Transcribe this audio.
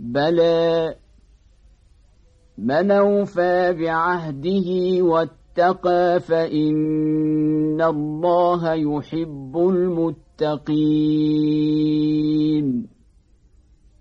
بلى من اوفى بعهده واتقى فإن الله يحب المتقين.